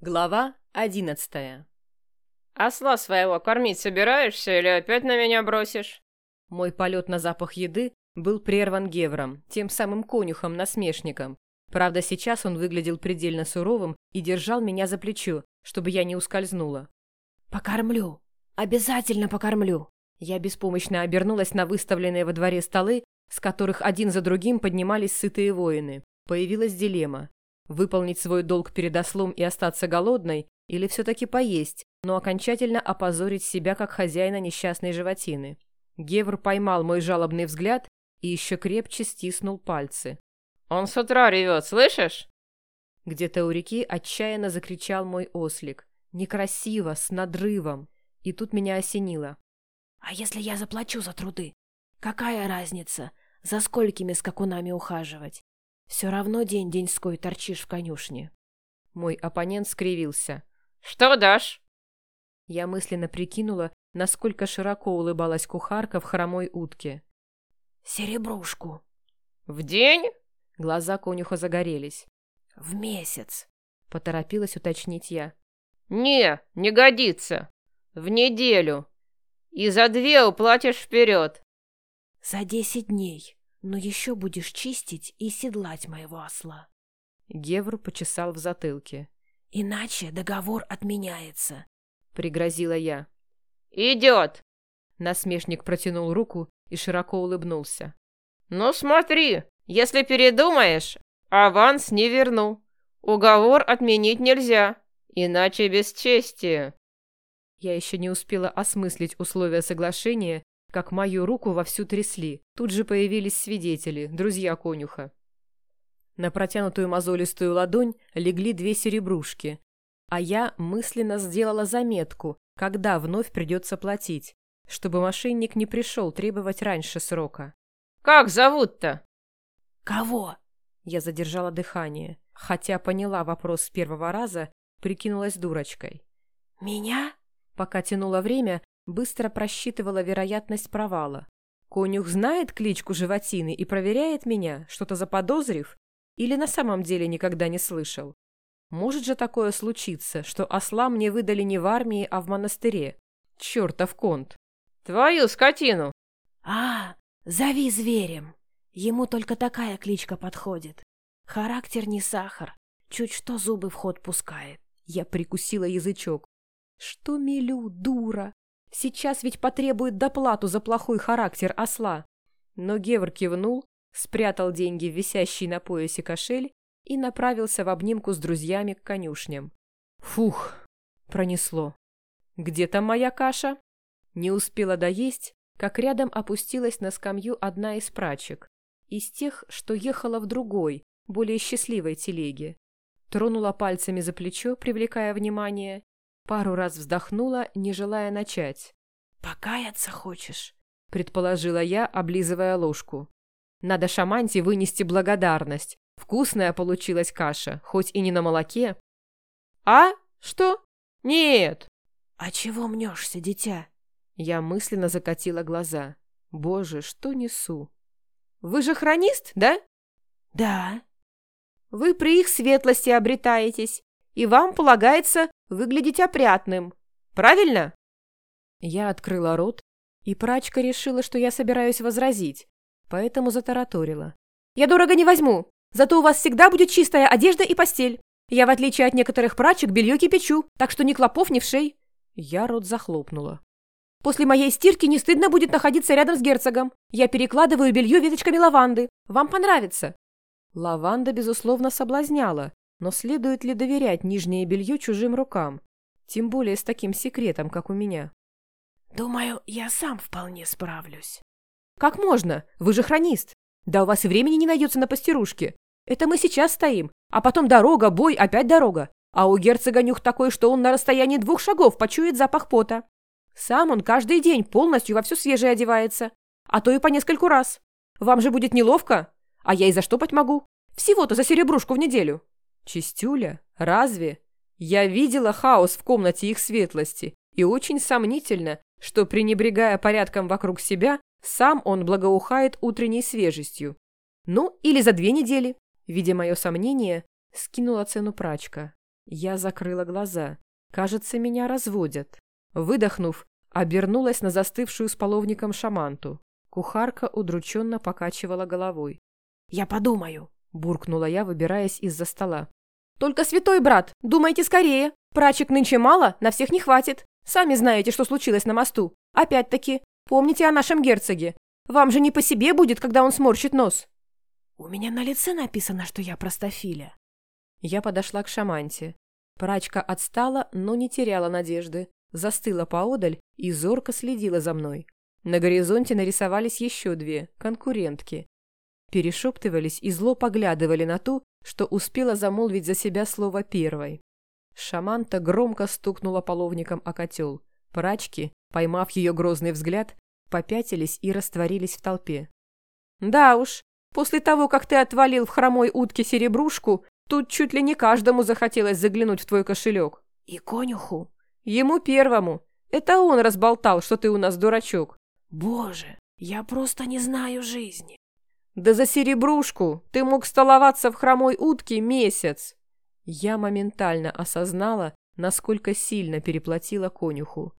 Глава одиннадцатая. «Осла своего кормить собираешься или опять на меня бросишь?» Мой полет на запах еды был прерван Гевром, тем самым конюхом-насмешником. Правда, сейчас он выглядел предельно суровым и держал меня за плечо, чтобы я не ускользнула. «Покормлю! Обязательно покормлю!» Я беспомощно обернулась на выставленные во дворе столы, с которых один за другим поднимались сытые воины. Появилась дилемма. Выполнить свой долг перед ослом и остаться голодной, или все-таки поесть, но окончательно опозорить себя как хозяина несчастной животины. Гевр поймал мой жалобный взгляд и еще крепче стиснул пальцы. «Он с утра ревет, слышишь?» Где-то у реки отчаянно закричал мой ослик. Некрасиво, с надрывом. И тут меня осенило. «А если я заплачу за труды? Какая разница, за сколькими скакунами ухаживать? Все равно день-деньской торчишь в конюшне. Мой оппонент скривился. «Что дашь?» Я мысленно прикинула, насколько широко улыбалась кухарка в хромой утке. «Серебрушку». «В день?» Глаза конюха загорелись. «В месяц», — поторопилась уточнить я. «Не, не годится. В неделю. И за две уплатишь вперед». «За десять дней», но еще будешь чистить и седлать моего осла. Гевр почесал в затылке. Иначе договор отменяется, пригрозила я. Идет. Насмешник протянул руку и широко улыбнулся. Ну смотри, если передумаешь, аванс не верну. Уговор отменить нельзя, иначе бесчестие. Я еще не успела осмыслить условия соглашения, как мою руку вовсю трясли. Тут же появились свидетели, друзья конюха. На протянутую мозолистую ладонь легли две серебрушки, а я мысленно сделала заметку, когда вновь придется платить, чтобы мошенник не пришел требовать раньше срока. «Как зовут-то?» «Кого?» Я задержала дыхание, хотя поняла вопрос с первого раза, прикинулась дурочкой. «Меня?» Пока тянуло время, быстро просчитывала вероятность провала. Конюх знает кличку животины и проверяет меня, что-то заподозрив, или на самом деле никогда не слышал. Может же такое случиться, что осла мне выдали не в армии, а в монастыре. Чертов конт. Твою скотину. А, зови зверем. Ему только такая кличка подходит. Характер не сахар. Чуть что зубы в ход пускает. Я прикусила язычок. Что мелю, дура? Сейчас ведь потребует доплату за плохой характер осла. Но Гевр кивнул, спрятал деньги в висящий на поясе кошель и направился в обнимку с друзьями к конюшням. Фух, пронесло. Где там моя каша? Не успела доесть, как рядом опустилась на скамью одна из прачек, из тех, что ехала в другой, более счастливой телеге. Тронула пальцами за плечо, привлекая внимание, Пару раз вздохнула, не желая начать. «Покаяться хочешь?» — предположила я, облизывая ложку. «Надо шаманте вынести благодарность. Вкусная получилась каша, хоть и не на молоке». «А? Что? Нет!» «А чего мнешься, дитя?» Я мысленно закатила глаза. «Боже, что несу?» «Вы же хронист, да?» «Да». «Вы при их светлости обретаетесь и вам полагается выглядеть опрятным. Правильно?» Я открыла рот, и прачка решила, что я собираюсь возразить, поэтому затараторила. «Я дорого не возьму, зато у вас всегда будет чистая одежда и постель. Я, в отличие от некоторых прачек, белье кипячу, так что ни клопов, ни вшей». Я рот захлопнула. «После моей стирки не стыдно будет находиться рядом с герцогом. Я перекладываю белье веточками лаванды. Вам понравится». Лаванда, безусловно, соблазняла, но следует ли доверять нижнее белье чужим рукам? Тем более с таким секретом, как у меня. Думаю, я сам вполне справлюсь. Как можно? Вы же хронист. Да у вас и времени не найдется на постирушке. Это мы сейчас стоим, а потом дорога, бой, опять дорога. А у герцога нюх такой, что он на расстоянии двух шагов почует запах пота. Сам он каждый день полностью во все свежее одевается. А то и по нескольку раз. Вам же будет неловко. А я и заштопать могу. Всего-то за серебрушку в неделю. Чистюля? Разве? Я видела хаос в комнате их светлости, и очень сомнительно, что, пренебрегая порядком вокруг себя, сам он благоухает утренней свежестью. Ну, или за две недели. Видя мое сомнение, скинула цену прачка. Я закрыла глаза. Кажется, меня разводят. Выдохнув, обернулась на застывшую с половником шаманту. Кухарка удрученно покачивала головой. «Я подумаю», — буркнула я, выбираясь из-за стола. «Только святой брат, думайте скорее. Прачек нынче мало, на всех не хватит. Сами знаете, что случилось на мосту. Опять-таки, помните о нашем герцоге. Вам же не по себе будет, когда он сморщит нос». «У меня на лице написано, что я простофиля». Я подошла к шаманте. Прачка отстала, но не теряла надежды. Застыла поодаль и зорко следила за мной. На горизонте нарисовались еще две, конкурентки. Перешептывались и зло поглядывали на ту, что успела замолвить за себя слово первой. Шаманта громко стукнула половником о котел. Прачки, поймав ее грозный взгляд, попятились и растворились в толпе. «Да уж, после того, как ты отвалил в хромой утке серебрушку, тут чуть ли не каждому захотелось заглянуть в твой кошелек». «И конюху?» «Ему первому. Это он разболтал, что ты у нас дурачок». «Боже, я просто не знаю жизни». «Да за серебрушку ты мог столоваться в хромой утке месяц!» Я моментально осознала, насколько сильно переплатила конюху.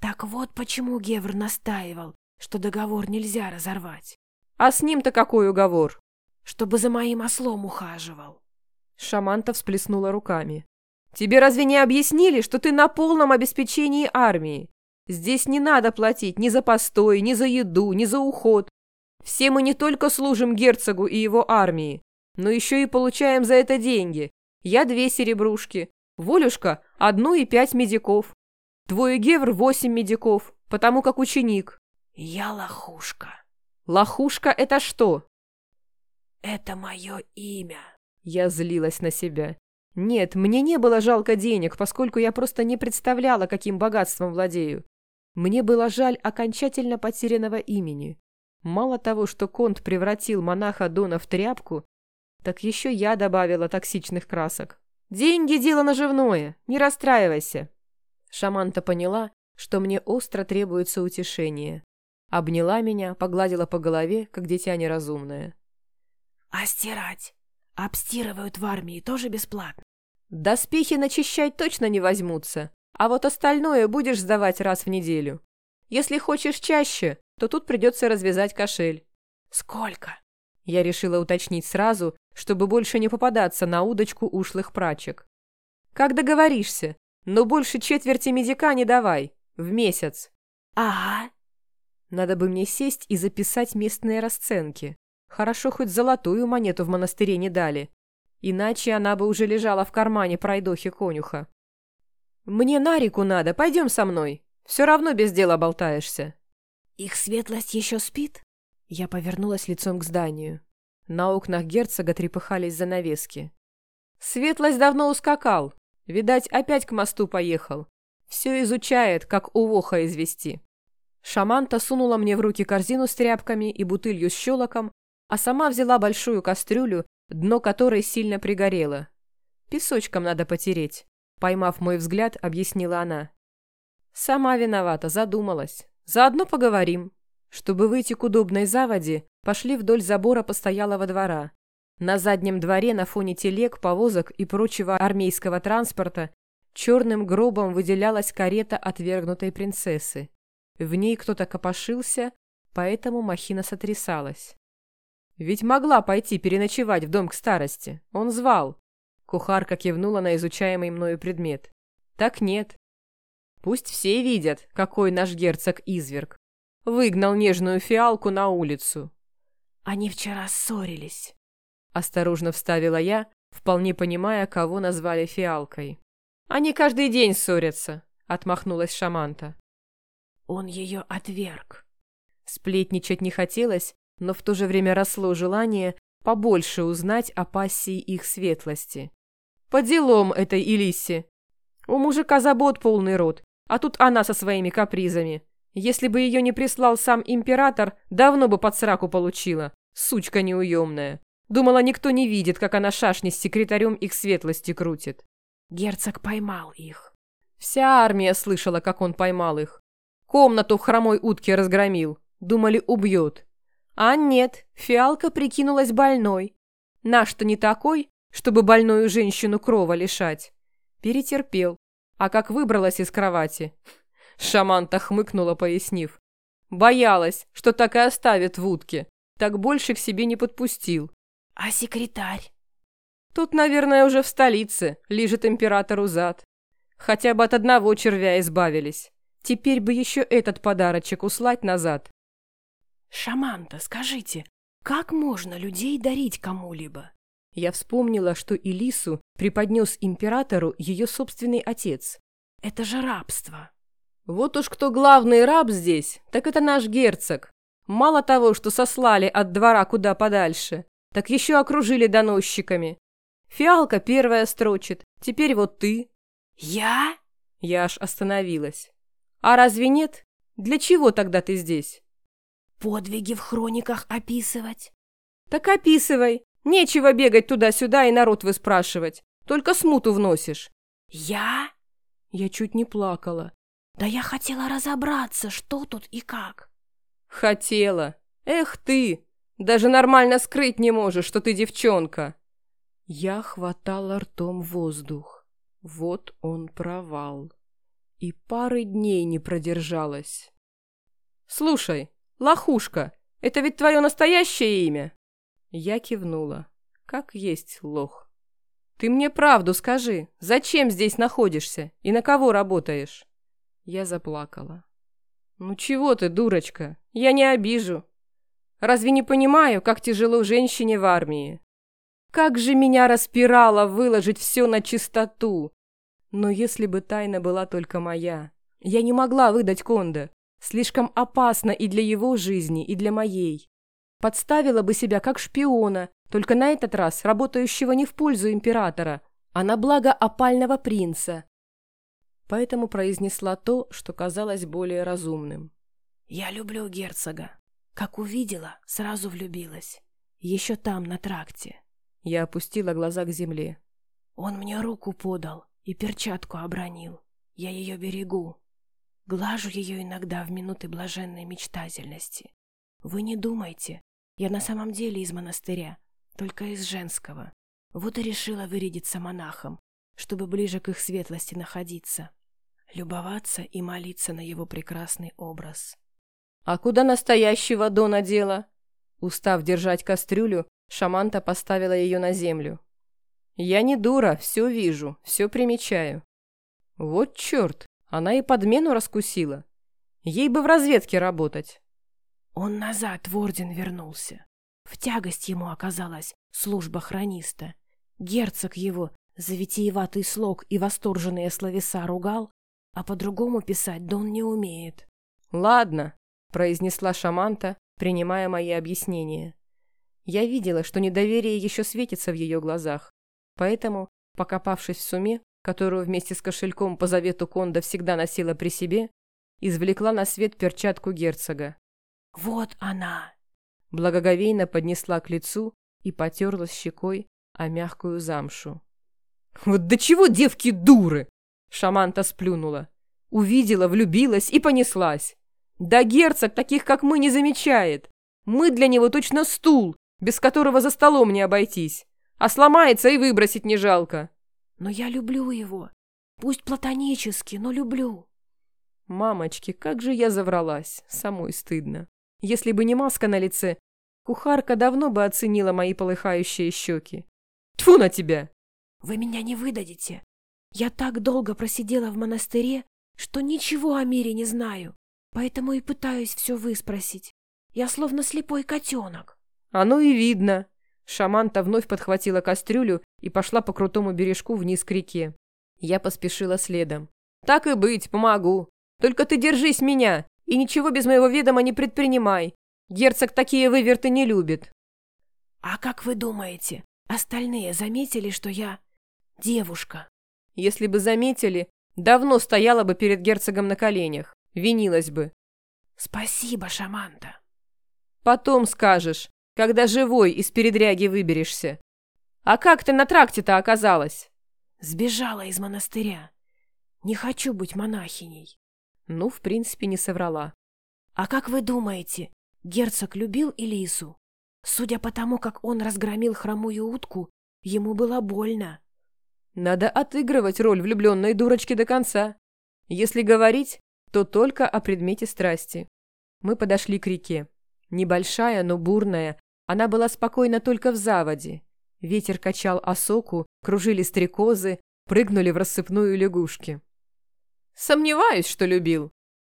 «Так вот почему Гевр настаивал, что договор нельзя разорвать». «А с ним-то какой уговор?» «Чтобы за моим ослом ухаживал». Шаманта всплеснула руками. «Тебе разве не объяснили, что ты на полном обеспечении армии? Здесь не надо платить ни за постой, ни за еду, ни за уход. Все мы не только служим герцогу и его армии, но еще и получаем за это деньги. Я две серебрушки, Волюшка – одну и пять медиков. Твой Гевр – восемь медиков, потому как ученик. Я лохушка. Лохушка – это что? Это мое имя. Я злилась на себя. Нет, мне не было жалко денег, поскольку я просто не представляла, каким богатством владею. Мне было жаль окончательно потерянного имени. Мало того, что Конт превратил монаха Дона в тряпку, так еще я добавила токсичных красок. «Деньги – дело наживное, не расстраивайся!» Шаманта поняла, что мне остро требуется утешение. Обняла меня, погладила по голове, как дитя неразумное. «А стирать? Обстирывают в армии тоже бесплатно?» «Доспехи начищать точно не возьмутся, а вот остальное будешь сдавать раз в неделю. Если хочешь чаще, то тут придется развязать кошель. «Сколько?» Я решила уточнить сразу, чтобы больше не попадаться на удочку ушлых прачек. «Как договоришься, но больше четверти медика не давай. В месяц». «Ага». Надо бы мне сесть и записать местные расценки. Хорошо, хоть золотую монету в монастыре не дали. Иначе она бы уже лежала в кармане пройдохи-конюха. «Мне на реку надо, пойдем со мной. Все равно без дела болтаешься». «Их светлость еще спит?» Я повернулась лицом к зданию. На окнах герцога трепыхались занавески. «Светлость давно ускакал. Видать, опять к мосту поехал. Все изучает, как у воха извести». Шаманта сунула мне в руки корзину с тряпками и бутылью с щелоком, а сама взяла большую кастрюлю, дно которой сильно пригорело. «Песочком надо потереть», — поймав мой взгляд, объяснила она. «Сама виновата, задумалась. Заодно поговорим. Чтобы выйти к удобной заводе, пошли вдоль забора постоялого двора. На заднем дворе на фоне телег, повозок и прочего армейского транспорта черным гробом выделялась карета отвергнутой принцессы. В ней кто-то копошился, поэтому махина сотрясалась. Ведь могла пойти переночевать в дом к старости. Он звал. Кухарка кивнула на изучаемый мною предмет. Так нет. Пусть все видят, какой наш герцог изверг. Выгнал нежную фиалку на улицу. Они вчера ссорились. Осторожно вставила я, вполне понимая, кого назвали фиалкой. Они каждый день ссорятся, отмахнулась Шаманта. Он ее отверг. Сплетничать не хотелось, но в то же время росло желание побольше узнать о пассии их светлости. По делам этой Илиссе. У мужика забот полный рот, а тут она со своими капризами. Если бы ее не прислал сам император, давно бы под сраку получила. Сучка неуемная. Думала, никто не видит, как она шашни с секретарем их светлости крутит. Герцог поймал их. Вся армия слышала, как он поймал их. Комнату хромой утке разгромил. Думали, убьет. А нет, фиалка прикинулась больной. Наш-то не такой, чтобы больную женщину крова лишать. Перетерпел. А как выбралась из кровати? Шаманта хмыкнула, пояснив. Боялась, что так и оставит в утке. Так больше к себе не подпустил. А секретарь? Тут, наверное, уже в столице, лежит императору зад. Хотя бы от одного червя избавились. Теперь бы еще этот подарочек услать назад. Шаманта, скажите, как можно людей дарить кому-либо? Я вспомнила, что Элису преподнес императору ее собственный отец. Это же рабство. Вот уж кто главный раб здесь, так это наш герцог. Мало того, что сослали от двора куда подальше, так еще окружили доносчиками. Фиалка первая строчит, теперь вот ты. Я? Я аж остановилась. А разве нет? Для чего тогда ты здесь? Подвиги в хрониках описывать. Так описывай. Нечего бегать туда-сюда и народ выспрашивать. Только смуту вносишь. Я? Я чуть не плакала. Да я хотела разобраться, что тут и как. Хотела. Эх ты! Даже нормально скрыть не можешь, что ты девчонка. Я хватала ртом воздух. Вот он провал. И пары дней не продержалась. Слушай, лохушка, это ведь твое настоящее имя? Я кивнула. Как есть лох. Ты мне правду скажи, зачем здесь находишься и на кого работаешь? Я заплакала. Ну чего ты, дурочка, я не обижу. Разве не понимаю, как тяжело женщине в армии? Как же меня распирало выложить все на чистоту. Но если бы тайна была только моя, я не могла выдать Конда. Слишком опасно и для его жизни, и для моей. Подставила бы себя как шпиона, только на этот раз работающего не в пользу императора, а на благо опального принца. Поэтому произнесла то, что казалось более разумным. «Я люблю герцога. Как увидела, сразу влюбилась. Еще там, на тракте». Я опустила глаза к земле. «Он мне руку подал и перчатку обронил. Я ее берегу. Глажу ее иногда в минуты блаженной мечтательности. Вы не думайте, я на самом деле из монастыря, только из женского. Вот и решила вырядиться монахом, чтобы ближе к их светлости находиться, любоваться и молиться на его прекрасный образ. «А куда настоящего Дона дела?» Устав держать кастрюлю, Шаманта поставила ее на землю. «Я не дура, все вижу, все примечаю». «Вот черт, она и подмену раскусила. Ей бы в разведке работать». Он назад в орден вернулся. В тягость ему оказалась служба хрониста. Герцог его за витиеватый слог и восторженные словеса ругал, а по-другому писать Дон не умеет. «Ладно», — произнесла Шаманта, принимая мои объяснения. Я видела, что недоверие еще светится в ее глазах, поэтому, покопавшись в суме, которую вместе с кошельком по завету Конда всегда носила при себе, извлекла на свет перчатку герцога. «Вот она!» Благоговейно поднесла к лицу и потерлась щекой о мягкую замшу. «Вот до чего девки дуры!» Шаманта сплюнула. Увидела, влюбилась и понеслась. Да герцог таких, как мы, не замечает. Мы для него точно стул, без которого за столом не обойтись. А сломается и выбросить не жалко. Но я люблю его. Пусть платонически, но люблю. Мамочки, как же я завралась. Самой стыдно. Если бы не маска на лице, кухарка давно бы оценила мои полыхающие щеки. Тфу на тебя! Вы меня не выдадите. Я так долго просидела в монастыре, что ничего о мире не знаю, поэтому и пытаюсь все выспросить. Я словно слепой котенок. Оно и видно. Шаманта вновь подхватила кастрюлю и пошла по крутому бережку вниз к реке. Я поспешила следом. Так и быть, помогу. Только ты держись меня, и ничего без моего ведома не предпринимай. Герцог такие выверты не любит. А как вы думаете, остальные заметили, что я девушка? Если бы заметили, давно стояла бы перед герцогом на коленях, винилась бы. Спасибо, Шаманта. Потом скажешь, когда живой из передряги выберешься. А как ты на тракте-то оказалась? Сбежала из монастыря. Не хочу быть монахиней. Ну, в принципе, не соврала. «А как вы думаете, герцог любил Элису? Судя по тому, как он разгромил хромую утку, ему было больно». Надо отыгрывать роль влюбленной дурочки до конца. Если говорить, то только о предмете страсти. Мы подошли к реке. Небольшая, но бурная, она была спокойна только в заводе. Ветер качал осоку, кружили стрекозы, прыгнули в рассыпную лягушки. «Сомневаюсь, что любил».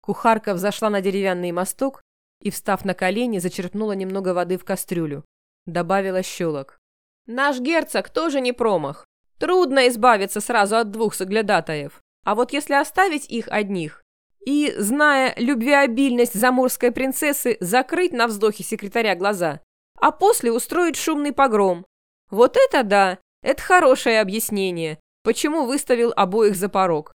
Кухарка взошла на деревянный мосток и, встав на колени, зачерпнула немного воды в кастрюлю. Добавила щелок. «Наш герцог тоже не промах. Трудно избавиться сразу от двух соглядатаев. А вот если оставить их одних и, зная любвеобильность заморской принцессы, закрыть на вздохе секретаря глаза, а после устроить шумный погром. Вот это да, это хорошее объяснение, почему выставил обоих за порог.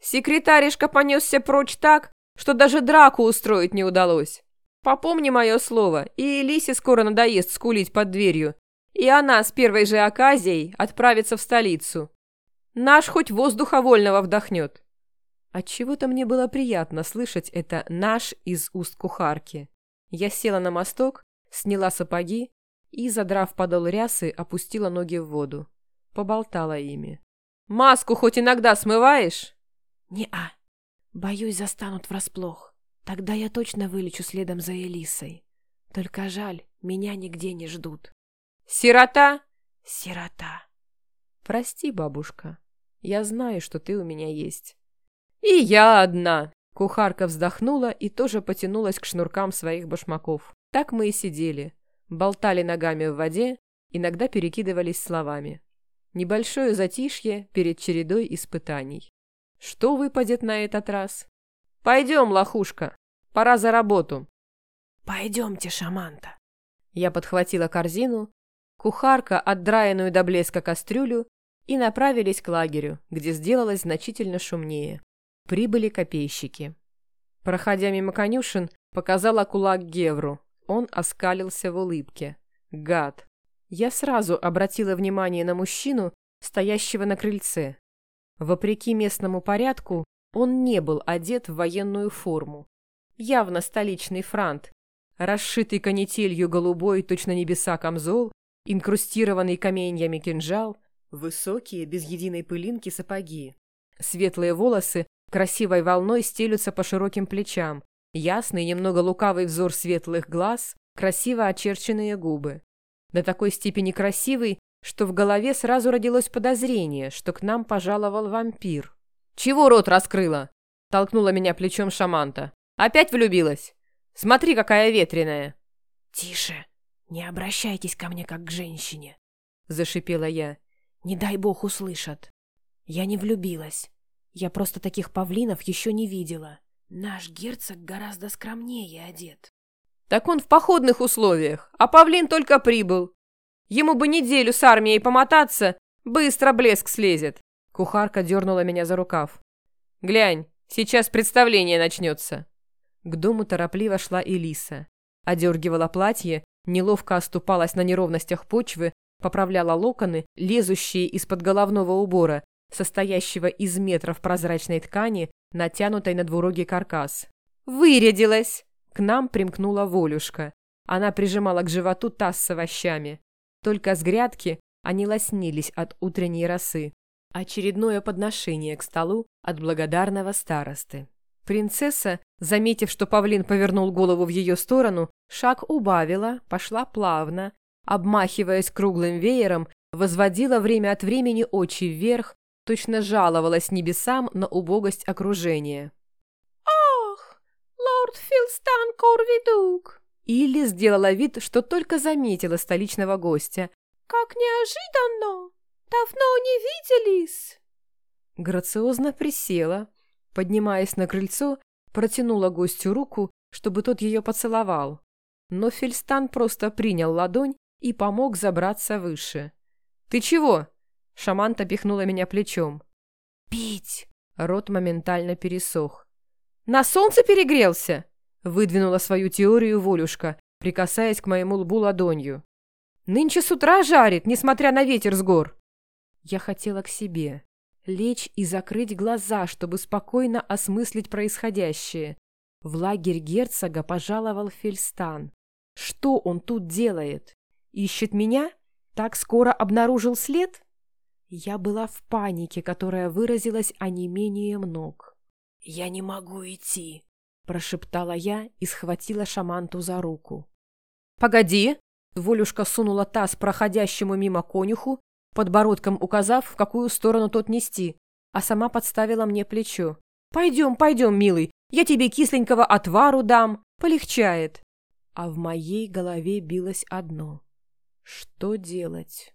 Секретаришка понесся прочь так, что даже драку устроить не удалось. Попомни мое слово, и Элисе скоро надоест скулить под дверью, и она с первой же оказией отправится в столицу. Наш хоть воздуха вольного вдохнет. Отчего-то мне было приятно слышать это «наш» из уст кухарки. Я села на мосток, сняла сапоги и, задрав подол рясы, опустила ноги в воду. Поболтала ими. «Маску хоть иногда смываешь?» «Не-а. Боюсь, застанут врасплох. Тогда я точно вылечу следом за Элисой. Только жаль, меня нигде не ждут». «Сирота?» «Сирота». «Прости, бабушка. Я знаю, что ты у меня есть». «И я одна!» Кухарка вздохнула и тоже потянулась к шнуркам своих башмаков. Так мы и сидели. Болтали ногами в воде, иногда перекидывались словами. Небольшое затишье перед чередой испытаний. Что выпадет на этот раз? «Пойдем, лохушка, пора за работу». «Пойдемте, шаманта». Я подхватила корзину, кухарка, отдраенную до блеска кастрюлю, и направились к лагерю, где сделалось значительно шумнее. Прибыли копейщики. Проходя мимо конюшен, показала кулак Гевру. Он оскалился в улыбке. Гад. Я сразу обратила внимание на мужчину, стоящего на крыльце. Вопреки местному порядку, он не был одет в военную форму. Явно столичный франт. Расшитый канителью голубой, точно небеса камзол, инкрустированный каменьями кинжал, высокие, без единой пылинки сапоги. Светлые волосы красивой волной стелются по широким плечам, ясный, немного лукавый взор светлых глаз, красиво очерченные губы. До такой степени красивый, что в голове сразу родилось подозрение, что к нам пожаловал вампир. «Чего рот раскрыла?» – толкнула меня плечом шаманта. «Опять влюбилась? Смотри, какая ветреная!» «Тише! Не обращайтесь ко мне как к женщине!» – зашипела я. «Не дай бог услышат! Я не влюбилась. Я просто таких павлинов еще не видела. Наш герцог гораздо скромнее одет. Так он в походных условиях, а павлин только прибыл. Ему бы неделю с армией помотаться, быстро блеск слезет. Кухарка дернула меня за рукав. «Глянь, сейчас представление начнется». К дому торопливо шла Элиса. Одергивала платье, неловко оступалась на неровностях почвы, поправляла локоны, лезущие из-под головного убора, состоящего из метров прозрачной ткани, натянутой на двурогий каркас. «Вырядилась!» К нам примкнула Волюшка. Она прижимала к животу таз с овощами. Только с грядки они лоснились от утренней росы. Очередное подношение к столу от благодарного старосты. Принцесса, заметив, что павлин повернул голову в ее сторону, шаг убавила, пошла плавно, обмахиваясь круглым веером, возводила время от времени очи вверх, точно жаловалась небесам на убогость окружения. «Ах, лорд Филстан Корвидук!» Илли сделала вид, что только заметила столичного гостя. «Как неожиданно! Давно не виделись!» Грациозно присела, поднимаясь на крыльцо, протянула гостю руку, чтобы тот ее поцеловал. Но Фельстан просто принял ладонь и помог забраться выше. «Ты чего?» Шаманта пихнула меня плечом. «Пить!» Рот моментально пересох. «На солнце перегрелся?» Выдвинула свою теорию Волюшка, прикасаясь к моему лбу ладонью. «Нынче с утра жарит, несмотря на ветер с гор!» Я хотела к себе. Лечь и закрыть глаза, чтобы спокойно осмыслить происходящее. В лагерь герцога пожаловал Фельстан. Что он тут делает? Ищет меня? Так скоро обнаружил след? Я была в панике, которая выразилась онемением ног. «Я не могу идти», — прошептала я и схватила шаманту за руку. «Погоди!» — Волюшка сунула таз проходящему мимо конюху, подбородком указав, в какую сторону тот нести, а сама подставила мне плечо. «Пойдем, пойдем, милый, я тебе кисленького отвару дам, полегчает». А в моей голове билось одно. Что делать?